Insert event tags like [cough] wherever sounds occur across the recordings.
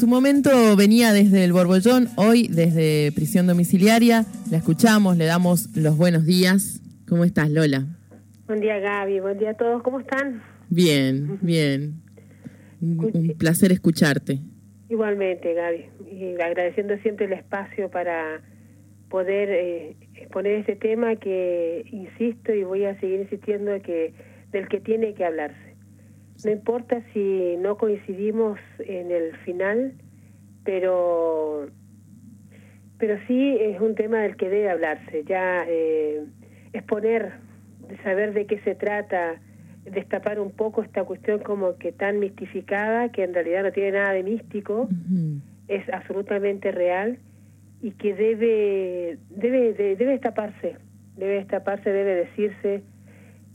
Su momento venía desde el Borbollón, hoy desde prisión domiciliaria. La escuchamos, le damos los buenos días. ¿Cómo estás, Lola? Buen día, Gaby. Buen día a todos. ¿Cómo están? Bien, bien. Un, placer escucharte. Igualmente, Gaby. Y agradeciendo siempre el espacio para poder eh, exponer este tema que, insisto, y voy a seguir insistiendo, que del que tiene que hablarse no importa si no coincidimos en el final, pero pero sí es un tema del que debe hablarse. Ya eh, exponer, saber de qué se trata, destapar un poco esta cuestión como que tan mistificada, que en realidad no tiene nada de místico, es absolutamente real y que debe debe debe destaparse, debe destaparse, debe decirse.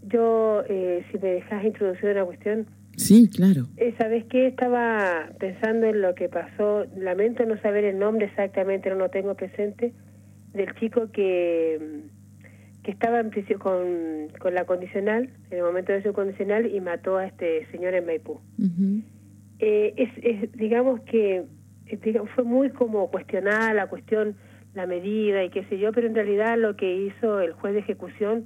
Yo, eh, si me dejas introducir una cuestión, Sí, claro. Eh, ¿Sabes qué? Estaba pensando en lo que pasó. Lamento no saber el nombre exactamente, no lo tengo presente, del chico que, que estaba en prisión con, con la condicional, en el momento de su condicional, y mató a este señor en Maipú. eh, es, es, digamos que fue muy como cuestionada la cuestión, la medida y qué sé yo, pero en realidad lo que hizo el juez de ejecución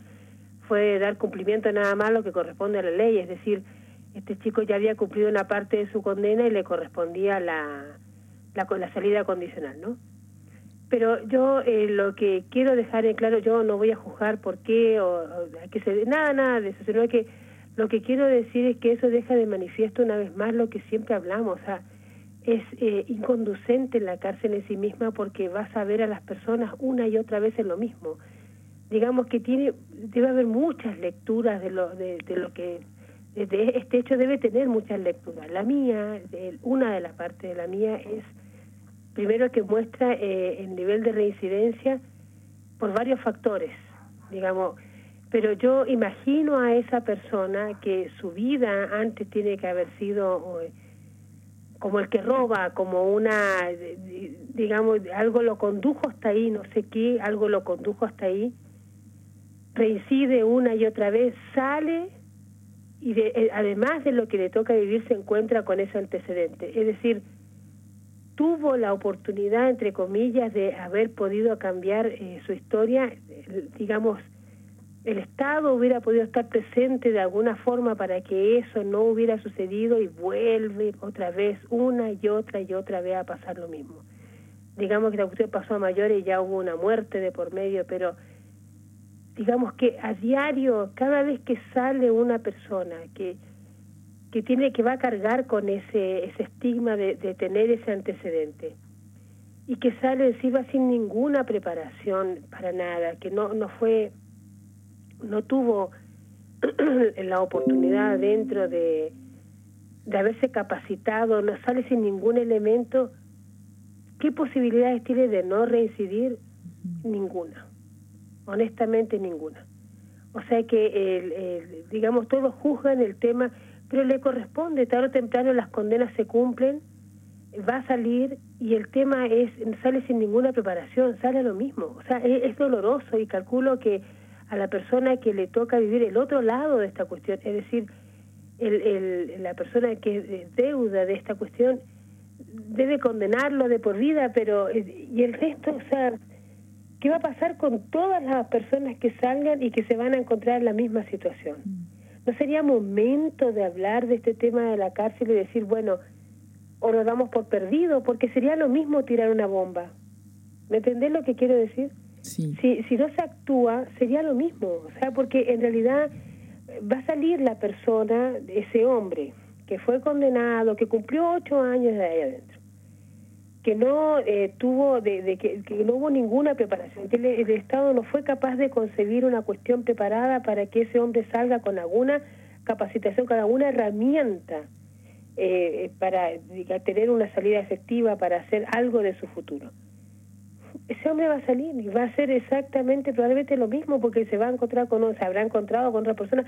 fue dar cumplimiento nada más a lo que corresponde a la ley, es decir, este chico ya había cumplido una parte de su condena y le correspondía la, la, la salida condicional, ¿no? Pero yo eh, lo que quiero dejar en claro, yo no voy a juzgar por qué o, que se nada, nada de eso, sino que lo que quiero decir es que eso deja de manifiesto una vez más lo que siempre hablamos, o sea, es eh, inconducente la cárcel en sí misma porque vas a ver a las personas una y otra vez en lo mismo. Digamos que tiene debe haber muchas lecturas de lo de, de lo que este hecho debe tener muchas lecturas. La mía, una de las partes de la mía es, primero que muestra eh, el nivel de reincidencia por varios factores, digamos, pero yo imagino a esa persona que su vida antes tiene que haber sido eh, como el que roba, como una, digamos, algo lo condujo hasta ahí, no sé qué, algo lo condujo hasta ahí, reincide una y otra vez, sale y eh, además de lo que le toca vivir se encuentra con ese antecedente. Es decir, tuvo la oportunidad, entre comillas, de haber podido cambiar eh, su historia, digamos, el Estado hubiera podido estar presente de alguna forma para que eso no hubiera sucedido y vuelve otra vez, una y otra y otra vez a pasar lo mismo. Digamos que la cuestión pasó a mayores y ya hubo una muerte de por medio, pero digamos que a diario, cada vez que sale una persona que, que tiene que va a cargar con ese, ese estigma de, de tener ese antecedente y que sale encima sin ninguna preparación para nada, que no, no fue, no tuvo [clears throat] la oportunidad dentro de, de haberse capacitado, no sale sin ningún elemento, ¿qué posibilidades tiene de no reincidir? Ninguna honestamente ninguna. O sea que, el, digamos, todos juzgan el tema, pero le corresponde, tarde o temprano las condenas se cumplen, va a salir y el tema es sale sin ninguna preparación, sale lo mismo. O sea, es, doloroso y calculo que a la persona que le toca vivir el otro lado de esta cuestión, es decir, el, el, la persona que deuda de esta cuestión, debe condenarlo de por vida, pero y el resto, o sea, ¿Qué va a pasar con todas las personas que salgan y que se van a encontrar en la misma situación? ¿No sería momento de hablar de este tema de la cárcel y decir, bueno, o nos damos por perdido? Porque sería lo mismo tirar una bomba. ¿Me entendés lo que quiero decir? Sí. Si, si no se actúa, sería lo mismo. O sea, porque en realidad va a salir la persona, ese hombre, que fue condenado, que cumplió ocho años de ahí adentro que no eh, tuvo, de, que, no hubo ninguna preparación, que el, Estado no fue capaz de concebir una cuestión preparada para que ese hombre salga con alguna capacitación, con alguna herramienta eh, para tener una salida efectiva, para hacer algo de su futuro. Ese hombre va a salir y va a hacer exactamente, probablemente lo mismo, porque se va a encontrar con, se habrá encontrado con otra persona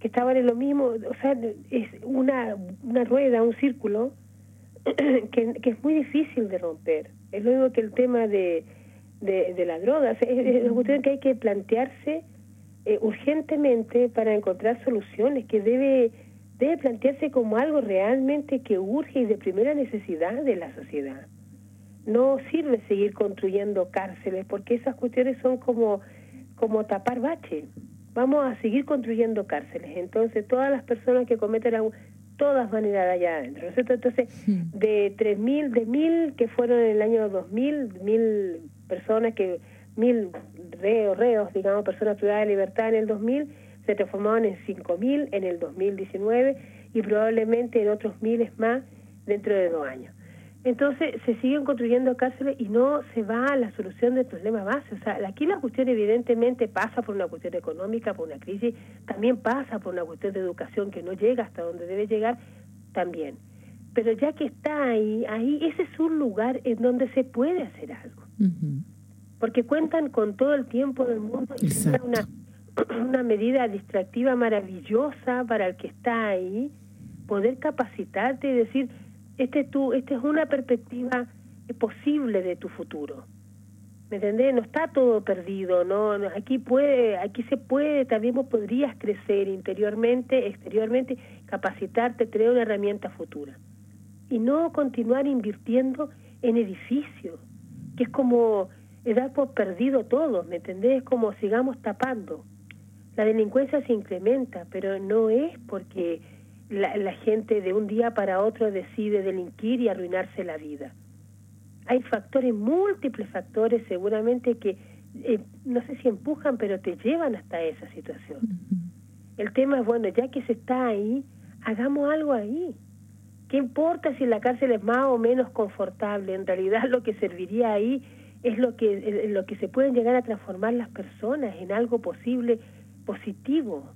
que estaban en lo mismo, o sea, es una, una rueda, un círculo, [clears throat] que, que, es muy difícil de romper. Es lo mismo que el tema de, de, la droga. Es, una cuestión que hay que plantearse eh, urgentemente para encontrar soluciones, que debe, debe plantearse como algo realmente que urge y de primera necesidad de la sociedad. No sirve seguir construyendo cárceles porque esas cuestiones son como, como tapar bache. Vamos a seguir construyendo cárceles. Entonces, todas las personas que cometen algún, todas van a ir allá adentro. Entonces, de 3.000, de 1.000 que fueron en el año 2000, 1.000 personas que, 1.000 reos, reos, digamos, personas privadas de libertad en el 2000, se transformaban en 5.000 en el 2019 y probablemente en otros miles más dentro de dos años. Entonces se siguen construyendo cárceles y no se va a la solución del problema base. O sea, aquí la cuestión evidentemente pasa por una cuestión económica, por una crisis, también pasa por una cuestión de educación que no llega hasta donde debe llegar, también. Pero ya que está ahí, ahí ese es un lugar en donde se puede hacer algo. Porque cuentan con todo el tiempo del mundo y es una [clears throat] una medida distractiva maravillosa para el que está ahí, poder capacitarte y decir, este tú, esta es una perspectiva posible de tu futuro. ¿Me entendés? No está todo perdido, no, aquí puede, aquí se puede, también vos podrías crecer interiormente, exteriormente, capacitarte, tener una herramienta futura. Y no continuar invirtiendo en edificios, que es como dar por perdido todo, ¿me entendés? Como sigamos tapando la delincuencia se incrementa, pero no es porque la, gente de un día para otro decide delinquir y arruinarse la vida. Hay factores, múltiples factores seguramente que eh, no sé si empujan, pero te llevan hasta esa situación. El tema es, bueno, ya que se está ahí, hagamos algo ahí. ¿Qué importa si la cárcel es más o menos confortable? En realidad lo que serviría ahí es lo que, lo que se pueden llegar a transformar las personas en algo posible positivo,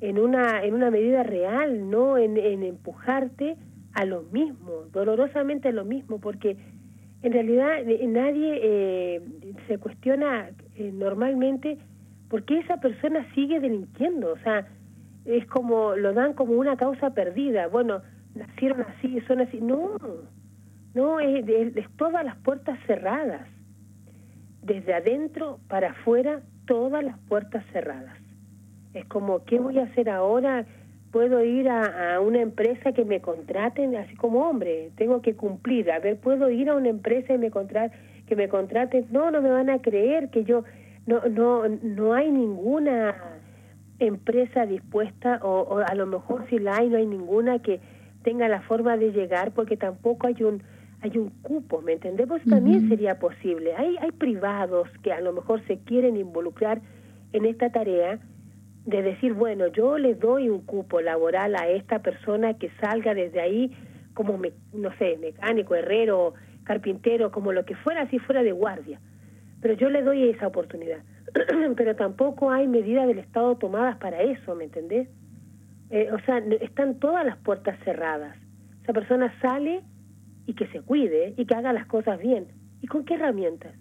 en una, en una medida real, no en, empujarte a lo mismo, dolorosamente a lo mismo, porque en realidad eh, nadie eh, se cuestiona eh, normalmente por qué esa persona sigue delinquiendo, o sea, es como, lo dan como una causa perdida, bueno, nacieron así, son así, no, no, es todas las puertas cerradas, desde adentro para afuera, todas las puertas cerradas. Es como, ¿qué voy a hacer ahora? Puedo ir a, una empresa que me contraten, así como hombre, tengo que cumplir. A ver, puedo ir a una empresa y me contraten, que me contraten. No, no me van a creer que yo, no, no, no hay ninguna empresa dispuesta, o, a lo mejor si la hay, no hay ninguna que tenga la forma de llegar, porque tampoco hay un hay un cupo, ¿me entendemos? También sería posible. Hay, hay privados que a lo mejor se quieren involucrar en esta tarea, de decir, bueno, yo le doy un cupo laboral a esta persona que salga desde ahí como, no sé, mecánico, herrero, carpintero, como lo que fuera, si fuera de guardia. Pero yo le doy esa oportunidad. [clears throat] Pero tampoco hay medidas del Estado tomadas para eso, ¿me entendés? Eh, o sea, están todas las puertas cerradas. Esa persona sale y que se cuide y que haga las cosas bien. ¿Y con qué herramientas?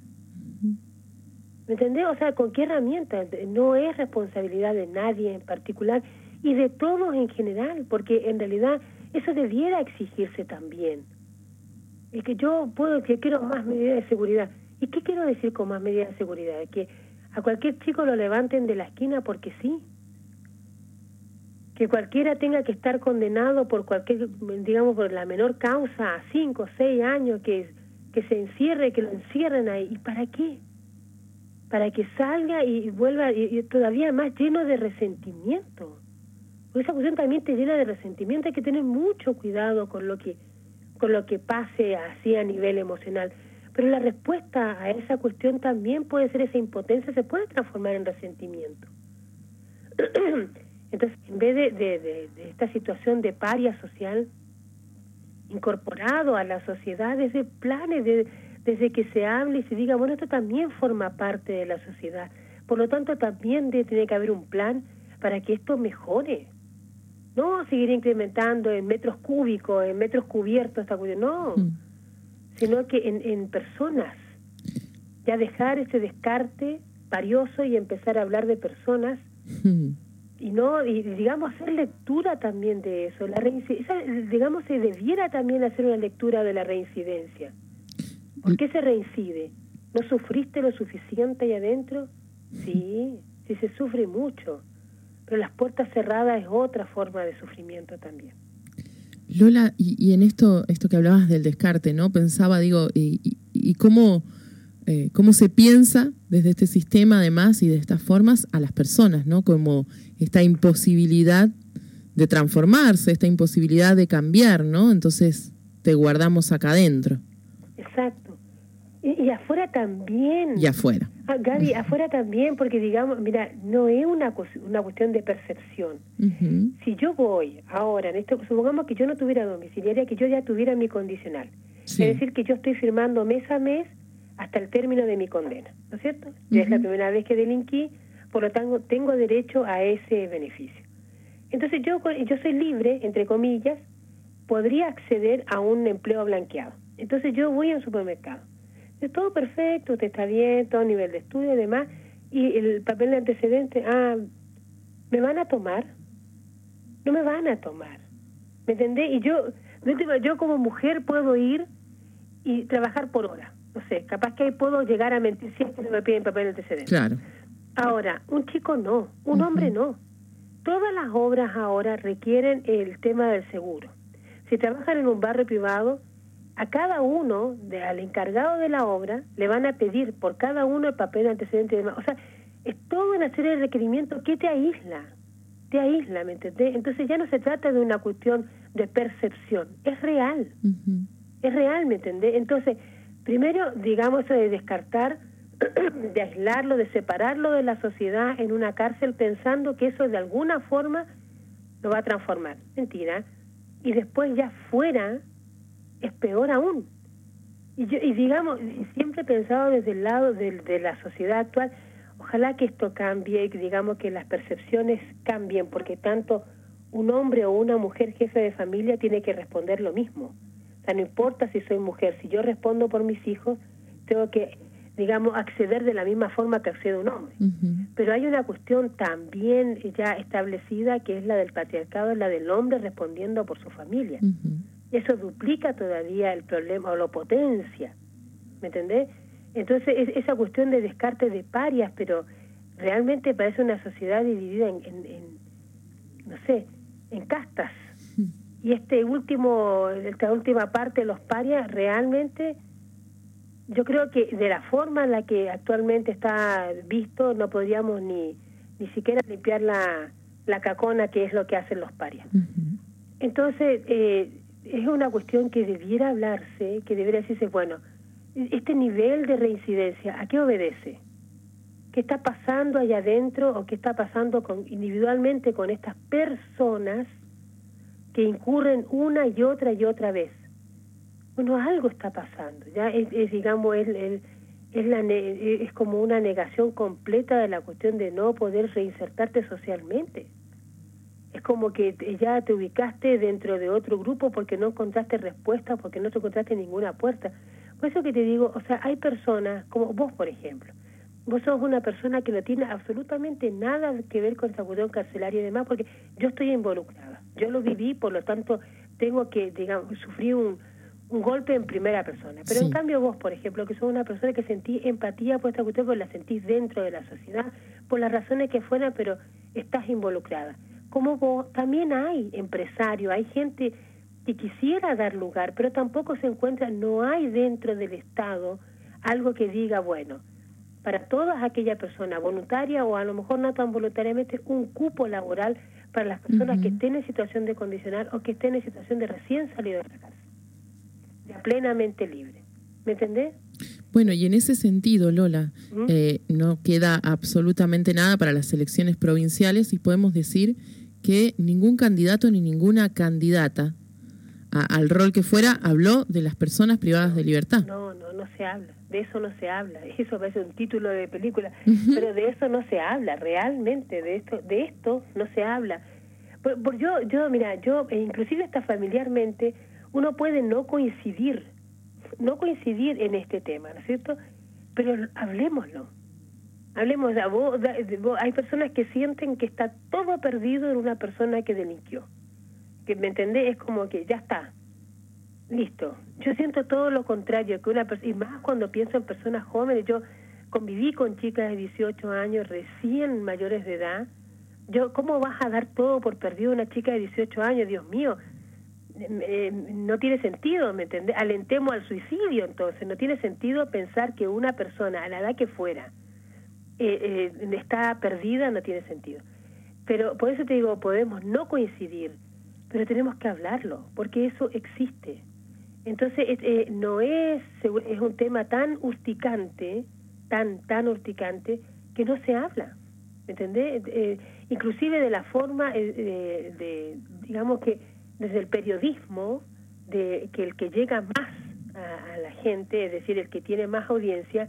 ¿Me entendés? O sea, ¿con qué herramienta? No es responsabilidad de nadie en particular y de todos en general, porque en realidad eso debiera exigirse también. Es que yo puedo, que quiero más medidas de seguridad. ¿Y qué quiero decir con más medidas de seguridad? Que a cualquier chico lo levanten de la esquina porque sí. Que cualquiera tenga que estar condenado por cualquier, digamos, por la menor causa a cinco o seis años, que, que se encierre, que lo encierren ahí. ¿Y para qué? Para que salga y vuelva y, todavía más lleno de resentimiento. Porque esa cuestión también te llena de resentimiento, hay que tener mucho cuidado con lo que con lo que pase así a nivel emocional. Pero la respuesta a esa cuestión también puede ser esa impotencia, se puede transformar en resentimiento. [clears throat] Entonces, en vez de, de, de, esta situación de paria social, incorporado a la sociedad desde planes de, desde que se hable y se diga, bueno, esto también forma parte de la sociedad. Por lo tanto, también tiene que haber un plan para que esto mejore. No seguir incrementando en metros cúbicos, en metros cubiertos, esta cuestión, no. Mm. Sino que en, en personas. Ya dejar ese descarte varioso y empezar a hablar de personas. Mm. Y no, y digamos, hacer lectura también de eso. La digamos, se debiera también hacer una lectura de la reincidencia. ¿Por qué se reincide? ¿No sufriste lo suficiente ahí adentro? Sí, sí se sufre mucho. pero las puertas cerradas es otra forma de sufrimiento también. Lola, y, en esto, esto que hablabas del descarte, ¿no? Pensaba, digo, y, y cómo, eh, cómo se piensa desde este sistema, además, y de estas formas, a las personas, ¿no? Como esta imposibilidad de transformarse, esta imposibilidad de cambiar, ¿no? Entonces te guardamos acá adentro. Exacto. Y, afuera también. Y afuera. Ah, Gaby, afuera también, porque digamos, mira, no es una, una cuestión de percepción. Si yo voy ahora, en esto, supongamos que yo no tuviera domiciliaria, que yo ya tuviera mi condicional. Es decir, que yo estoy firmando mes a mes hasta el término de mi condena, ¿no es cierto? Ya es la primera vez que delinquí, por lo tanto tengo derecho a ese beneficio. Entonces yo, yo soy libre, entre comillas, podría acceder a un empleo blanqueado. Entonces yo voy a un supermercado. Es todo perfecto, usted está bien, todo nivel de estudio y demás, y el papel de antecedente, ah, ¿me van a tomar? No me van a tomar. ¿Me entendés? Y yo, yo como mujer puedo ir y trabajar por hora. No sé, capaz que ahí puedo llegar a mentir si es que me piden papel de antecedente. Claro. Ahora, un chico no, un hombre no. Todas las obras ahora requieren el tema del seguro. Si trabajan en un barrio privado, a cada uno, de, al encargado de la obra, le van a pedir por cada uno el papel de antecedente y demás. O sea, es toda una serie de requerimientos que te aísla, te aísla, ¿me entendés? Entonces ya no se trata de una cuestión de percepción, es real, es real, ¿me entendés? Entonces, primero, digamos, de descartar [clears throat] de aislarlo, de separarlo de la sociedad en una cárcel pensando que eso de alguna forma lo va a transformar. Mentira. Y después ya fuera es peor aún. Y, yo, y digamos, siempre he pensado desde el lado de, de la sociedad actual, ojalá que esto cambie y digamos que las percepciones cambien, porque tanto un hombre o una mujer jefe de familia tiene que responder lo mismo. O sea, no importa si soy mujer, si yo respondo por mis hijos, tengo que digamos, acceder de la misma forma que accede un hombre. Pero hay una cuestión también ya establecida que es la del patriarcado, la del hombre respondiendo por su familia. Eso duplica todavía el problema o lo potencia. ¿Me entendés? Entonces, es, esa cuestión de descarte de parias, pero realmente parece una sociedad dividida en, en no sé, en castas. Y este último, esta última parte de los parias realmente yo creo que de la forma en la que actualmente está visto no podríamos ni ni siquiera limpiar la, la cacona que es lo que hacen los parias. Entonces, eh, es una cuestión que debiera hablarse, que debería decirse, bueno, este nivel de reincidencia, ¿a qué obedece? ¿Qué está pasando allá adentro o qué está pasando con, individualmente con estas personas que incurren una y otra y otra vez? bueno, algo está pasando, ya es, digamos, es, es, la, es como una negación completa de la cuestión de no poder reinsertarte socialmente. Es como que ya te ubicaste dentro de otro grupo porque no encontraste respuesta, porque no te encontraste ninguna puerta. Por eso que te digo, o sea, hay personas, como vos, por ejemplo, vos sos una persona que no tiene absolutamente nada que ver con esta cuestión carcelaria y demás, porque yo estoy involucrada. Yo lo viví, por lo tanto, tengo que, digamos, sufrir un, un golpe en primera persona. Pero en cambio vos, por ejemplo, que sos una persona que sentí empatía por esta cuestión, porque la sentís dentro de la sociedad, por las razones que fueran, pero estás involucrada. Como vos, también hay empresarios, hay gente que quisiera dar lugar, pero tampoco se encuentra, no hay dentro del Estado algo que diga, bueno, para todas aquellas personas, voluntaria o a lo mejor no tan voluntariamente, un cupo laboral para las personas que estén en situación de condicional o que estén en situación de recién salido de la cárcel plenamente libre. ¿Me entendés? Bueno, y en ese sentido, Lola, eh, no queda absolutamente nada para las elecciones provinciales y podemos decir que ningún candidato ni ninguna candidata al rol que fuera habló de las personas privadas de libertad. No, no, no se habla. De eso no se habla. [laughs] Eso parece un título de película, pero de eso no se habla. Realmente, de esto, de esto no se habla. Por, yo, yo, mira, yo, e inclusive hasta familiarmente, uno puede no coincidir, no coincidir en este tema, ¿no es cierto? Pero hablemoslo. Hablemos, hay personas que sienten que está todo perdido en una persona que delinquió. Que me entendés, es como que ya está, listo. Yo siento todo lo contrario, que una y más cuando pienso en personas jóvenes, yo conviví con chicas de 18 años recién mayores de edad, Yo, ¿Cómo vas a dar todo por perdido a una chica de 18 años? Dios mío, eh, no tiene sentido, ¿me entendés? Alentemos al suicidio, entonces. No tiene sentido pensar que una persona, a la edad que fuera, eh, eh, está perdida, no tiene sentido. Pero por eso te digo, podemos no coincidir, pero tenemos que hablarlo, porque eso existe. Entonces, eh, no es, es un tema tan urticante, tan, tan urticante, que no se habla. ¿Me entendés? Eh, inclusive de la forma, de, digamos que desde el periodismo, de que el que llega más a, la gente, es decir, el que tiene más audiencia,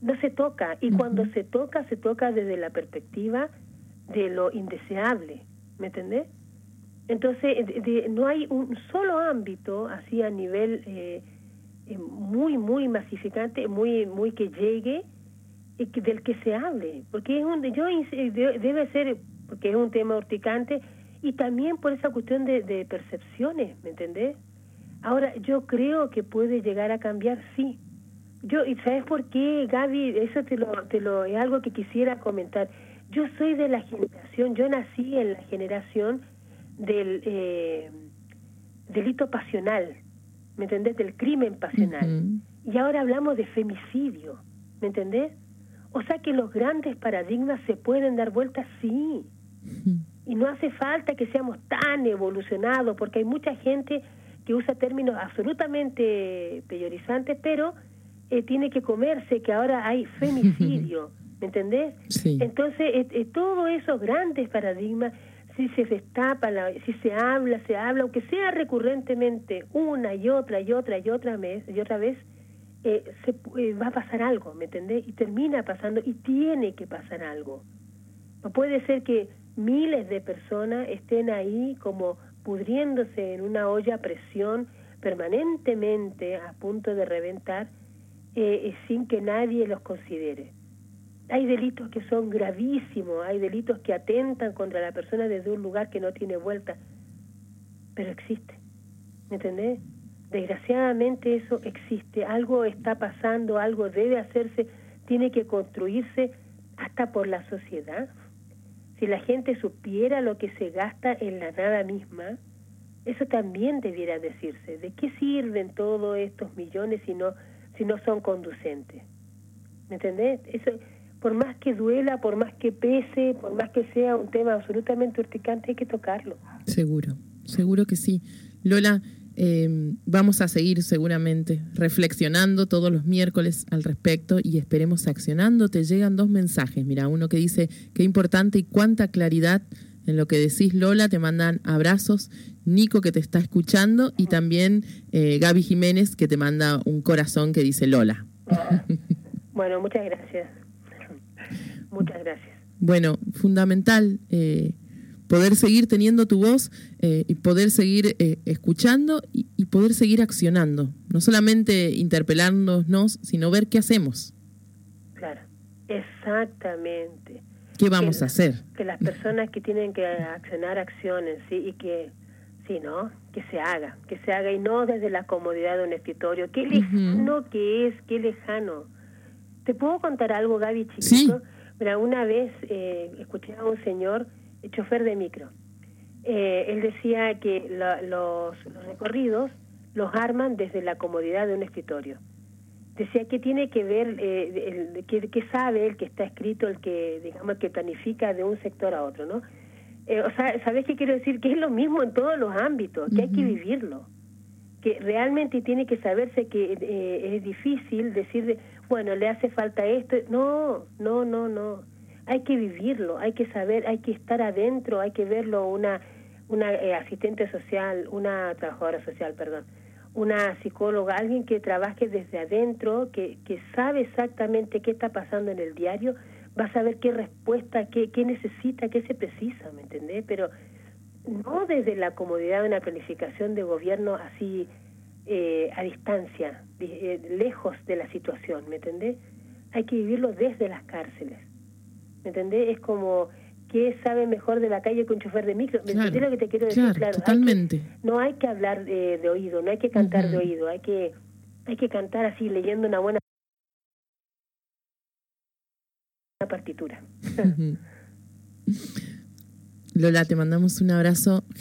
no se toca. Y cuando se toca, se toca desde la perspectiva de lo indeseable. ¿Me entendés? Entonces, no hay un solo ámbito así a nivel eh, eh, muy, muy masificante, muy, muy que llegue, y que, del que se hable, porque es un, yo debe ser, porque es un tema urticante, y también por esa cuestión de, de percepciones, ¿me entendés? Ahora, yo creo que puede llegar a cambiar, sí. Yo, ¿y sabes por qué, Gaby? Eso te lo, te lo, es algo que quisiera comentar. Yo soy de la generación, yo nací en la generación del eh, delito pasional, ¿me entendés? Del crimen pasional. Y ahora hablamos de femicidio, ¿me entendés? O sea que los grandes paradigmas se pueden dar vuelta, sí. Y no hace falta que seamos tan evolucionados, porque hay mucha gente que usa términos absolutamente peyorizantes, pero eh, tiene que comerse que ahora hay [laughs] femicidio, ¿me entendés? Entonces, eh, todos esos grandes paradigmas si se destapa, si se habla, se habla, aunque sea recurrentemente una y otra y otra y otra vez, y otra vez eh, se, eh, va a pasar algo, ¿me entendés? Y termina pasando y tiene que pasar algo. No puede ser que miles de personas estén ahí como pudriéndose en una olla a presión permanentemente a punto de reventar eh, sin que nadie los considere. Hay delitos que son gravísimos, hay delitos que atentan contra la persona desde un lugar que no tiene vuelta, pero existe, ¿me entendés? Desgraciadamente eso existe, algo está pasando, algo debe hacerse, tiene que construirse hasta por la sociedad. Si la gente supiera lo que se gasta en la nada misma, eso también debiera decirse. ¿De qué sirven todos estos millones si no, si no son conducentes? ¿Me entendés? Eso, por más que duela, por más que pese, por más que sea un tema absolutamente urticante, hay que tocarlo. Seguro, seguro que sí. Lola, eh, vamos a seguir seguramente reflexionando todos los miércoles al respecto y esperemos accionando. Te llegan dos mensajes. Mira, uno que dice qué importante y cuánta claridad en lo que decís, Lola. Te mandan abrazos. Nico que te está escuchando y también eh, Gaby Jiménez que te manda un corazón que dice Lola. [laughs] Bueno, muchas gracias. Muchas gracias. Bueno, fundamental eh, poder seguir teniendo tu voz eh, y poder seguir eh, escuchando y, poder seguir accionando. No solamente interpelándonos, sino ver qué hacemos. Claro, exactamente. ¿Qué vamos a hacer? Que las personas que tienen que accionar accionen, ¿sí? Y que, sí, ¿no? Que se haga, que se haga y no desde la comodidad de un escritorio. Qué lejano que es, qué lejano. ¿Te puedo contar algo, Gaby, chiquito? Sí. Mira, una vez eh, escuché a un señor, chofer de micro. Eh, él decía que los, recorridos los arman desde la comodidad de un escritorio. Decía que tiene que ver, eh, que, sabe el que está escrito, el que, digamos, que planifica de un sector a otro, ¿no? Eh, o sea, ¿sabes qué quiero decir? Que es lo mismo en todos los ámbitos, que hay que vivirlo. Que realmente tiene que saberse que es difícil decir, bueno, le hace falta esto. No, no, no, no. Hay que vivirlo, hay que saber, hay que estar adentro, hay que verlo una, una eh, asistente social, una trabajadora social, perdón, una psicóloga, alguien que trabaje desde adentro, que, que sabe exactamente qué está pasando en el diario, va a saber qué respuesta, qué, qué necesita, qué se precisa, ¿me entendés? Pero no desde la comodidad de una planificación de gobierno así eh, a distancia, eh, lejos de la situación, ¿me entendés? Hay que vivirlo desde las cárceles, ¿me entendés? Es como, ¿qué sabe mejor de la calle que un chofer de micro? ¿Me entendés lo que te quiero decir? Claro, totalmente. no hay que hablar de, oído, no hay que cantar de oído, hay que, hay que cantar así, leyendo una buena partitura. Lola, te mandamos un abrazo